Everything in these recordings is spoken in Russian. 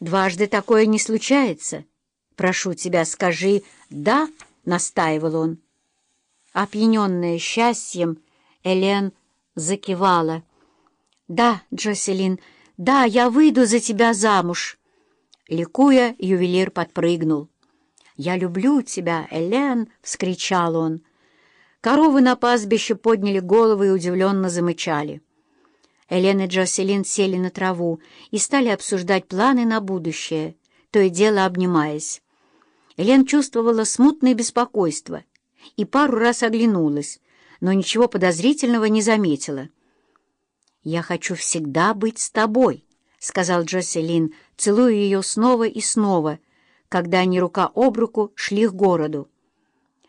Дважды такое не случается. Прошу тебя, скажи «да», — настаивал он. Опьяненная счастьем, Элен закивала. «Да, Джоселин, да, я выйду за тебя замуж!» Ликуя, ювелир подпрыгнул. «Я люблю тебя, Элен!» — вскричал он. Коровы на пастбище подняли головы и удивленно замычали. Элен и Джоселин сели на траву и стали обсуждать планы на будущее, то и дело обнимаясь. Элен чувствовала смутное беспокойство и пару раз оглянулась, но ничего подозрительного не заметила. «Я хочу всегда быть с тобой», — сказал Джоселин, целуя ее снова и снова, когда они рука об руку шли к городу.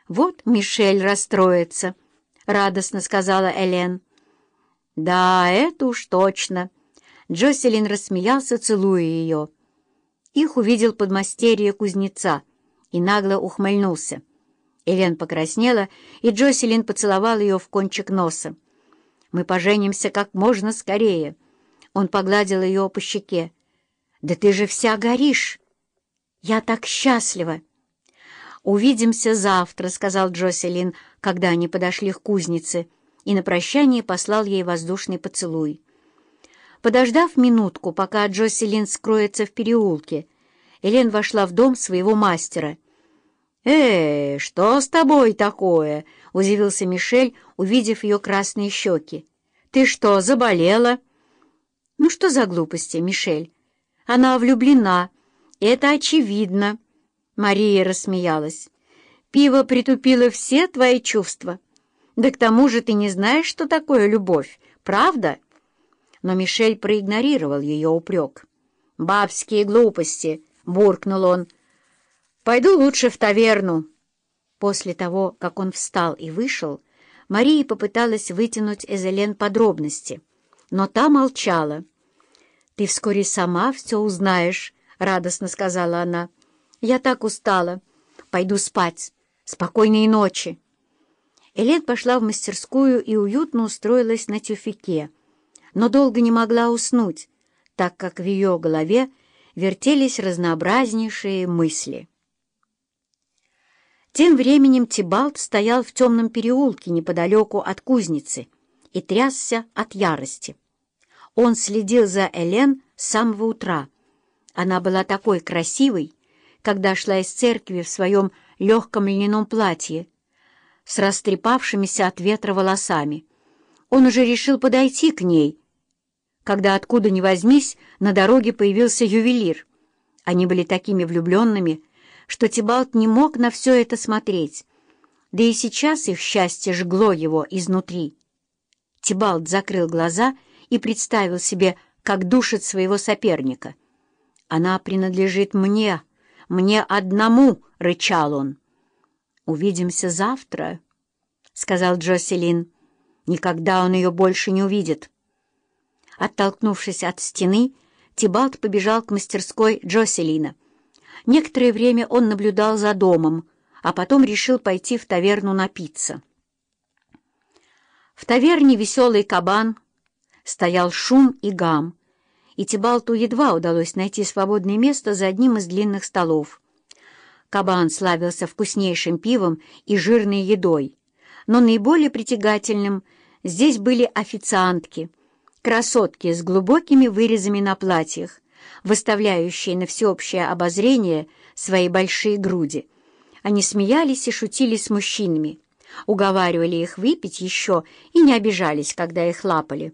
«Вот Мишель расстроится», — радостно сказала Элен. «Да, это уж точно!» Джоселин рассмеялся, целуя ее. Их увидел подмастерье кузнеца и нагло ухмыльнулся. Элен покраснела, и Джоселин поцеловал ее в кончик носа. «Мы поженимся как можно скорее!» Он погладил ее по щеке. «Да ты же вся горишь! Я так счастлива!» «Увидимся завтра», — сказал Джоселин, когда они подошли к кузнице и на прощание послал ей воздушный поцелуй. Подождав минутку, пока Джоселин скроется в переулке, Элен вошла в дом своего мастера. «Эй, что с тобой такое?» — удивился Мишель, увидев ее красные щеки. «Ты что, заболела?» «Ну что за глупости, Мишель? Она влюблена, это очевидно». Мария рассмеялась. «Пиво притупило все твои чувства». Да к тому же ты не знаешь, что такое любовь, правда?» Но Мишель проигнорировал ее упрек. «Бабские глупости!» — буркнул он. «Пойду лучше в таверну». После того, как он встал и вышел, Мария попыталась вытянуть Эзелен подробности, но та молчала. «Ты вскоре сама все узнаешь», — радостно сказала она. «Я так устала. Пойду спать. Спокойной ночи». Элен пошла в мастерскую и уютно устроилась на тюфике, но долго не могла уснуть, так как в ее голове вертелись разнообразнейшие мысли. Тем временем Тибалт стоял в темном переулке неподалеку от кузницы и трясся от ярости. Он следил за Элен с самого утра. Она была такой красивой, когда шла из церкви в своем легком льняном платье, с растрепавшимися от ветра волосами. Он уже решил подойти к ней, когда откуда ни возьмись на дороге появился ювелир. Они были такими влюбленными, что Тибалт не мог на все это смотреть, да и сейчас их счастье жгло его изнутри. Тибалт закрыл глаза и представил себе, как душит своего соперника. «Она принадлежит мне, мне одному!» — рычал он. «Увидимся завтра», — сказал Джоселин. «Никогда он ее больше не увидит». Оттолкнувшись от стены, Тибалт побежал к мастерской Джоселина. Некоторое время он наблюдал за домом, а потом решил пойти в таверну напиться. В таверне «Веселый кабан» стоял шум и гам, и Тибалту едва удалось найти свободное место за одним из длинных столов. Кабан славился вкуснейшим пивом и жирной едой, но наиболее притягательным здесь были официантки, красотки с глубокими вырезами на платьях, выставляющие на всеобщее обозрение свои большие груди. Они смеялись и шутили с мужчинами, уговаривали их выпить еще и не обижались, когда их лапали.